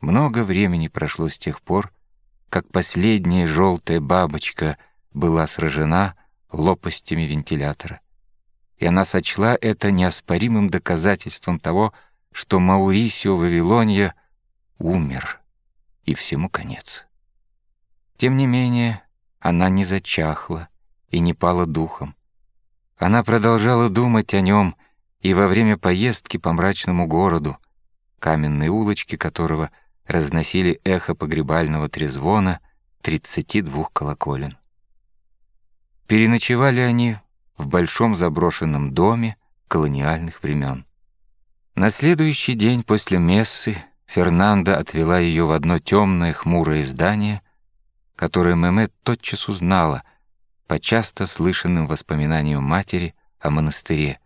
Много времени прошло с тех пор, как последняя желтая бабочка была сражена лопастями вентилятора. И она сочла это неоспоримым доказательством того, что Маурисио Вавилонья умер, и всему конец. Тем не менее, она не зачахла и не пала духом. Она продолжала думать о нем и во время поездки по мрачному городу, каменные улочки которого разносили эхо погребального трезвона 32 колоколен. Переночевали они в большом заброшенном доме колониальных времен. На следующий день после мессы Фернанда отвела ее в одно темное хмурое здание, которое Мемет тотчас узнала по часто слышанным воспоминаниям матери о монастыре,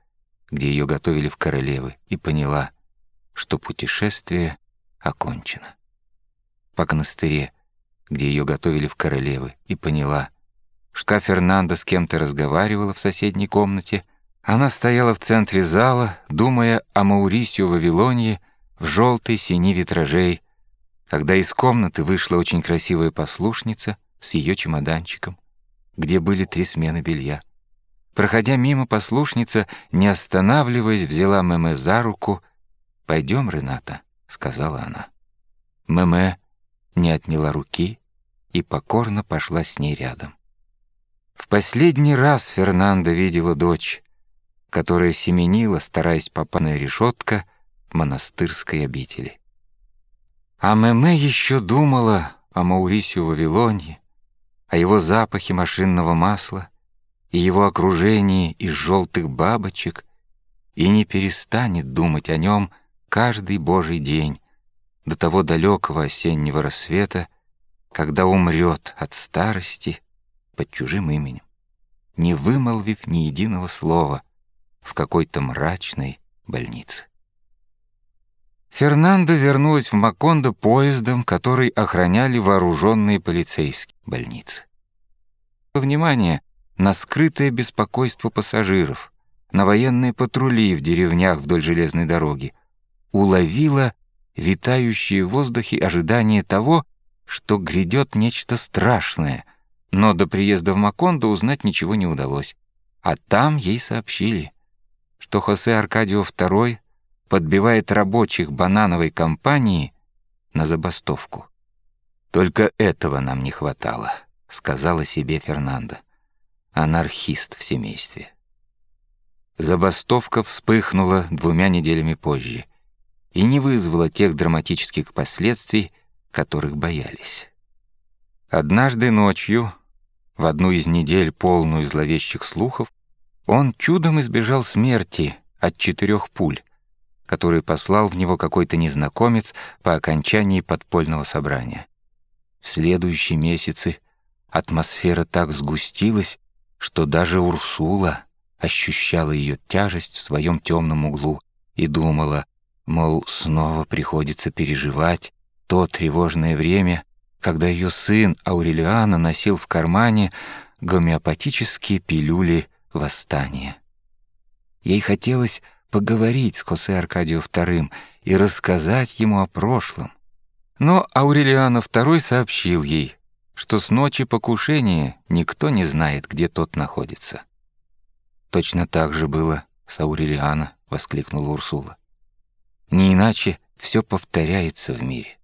где ее готовили в королевы, и поняла, что путешествие окончено. По монастыре, где ее готовили в королевы, и поняла, что Фернанда с кем-то разговаривала в соседней комнате, она стояла в центре зала, думая о Маурисию Вавилонии в желтой сини витражей, когда из комнаты вышла очень красивая послушница с ее чемоданчиком, где были три смены белья. Проходя мимо, послушница, не останавливаясь, взяла Мэмэ за руку. «Пойдем, Рената», — сказала она. Мэмэ не отняла руки и покорно пошла с ней рядом. В последний раз Фернанда видела дочь, которая семенила, стараясь попаная решетка монастырской обители. А Мэмэ еще думала о Маурисию Вавилоне, о его запахе машинного масла и его окружении из желтых бабочек и не перестанет думать о нем каждый божий день до того далекого осеннего рассвета, когда умрет от старости под чужим именем, не вымолвив ни единого слова в какой-то мрачной больнице. Фернандо вернулась в Макондо поездом, который охраняли вооруженные полицейские больницы. Внимание на скрытое беспокойство пассажиров, на военные патрули в деревнях вдоль железной дороги, уловила витающие в воздухе ожидание того, что грядет нечто страшное, но до приезда в Макондо узнать ничего не удалось. А там ей сообщили, что Хосе Аркадио II подбивает рабочих банановой компании на забастовку. «Только этого нам не хватало», — сказала себе Фернандо. Анархист в семействе. Забастовка вспыхнула двумя неделями позже и не вызвала тех драматических последствий, которых боялись. Однажды ночью, в одну из недель полную зловещих слухов, он чудом избежал смерти от четырех пуль, который послал в него какой-то незнакомец по окончании подпольного собрания. В следующие месяцы атмосфера так сгустилась, что даже Урсула ощущала ее тяжесть в своем темном углу и думала, мол, снова приходится переживать то тревожное время, когда ее сын Аурелиана носил в кармане гомеопатические пилюли восстания. Ей хотелось поговорить с Хосе Аркадио II и рассказать ему о прошлом. Но Аурелиано II сообщил ей, что с ночи покушения никто не знает, где тот находится. «Точно так же было с Аурелиано», — воскликнула Урсула. «Не иначе все повторяется в мире».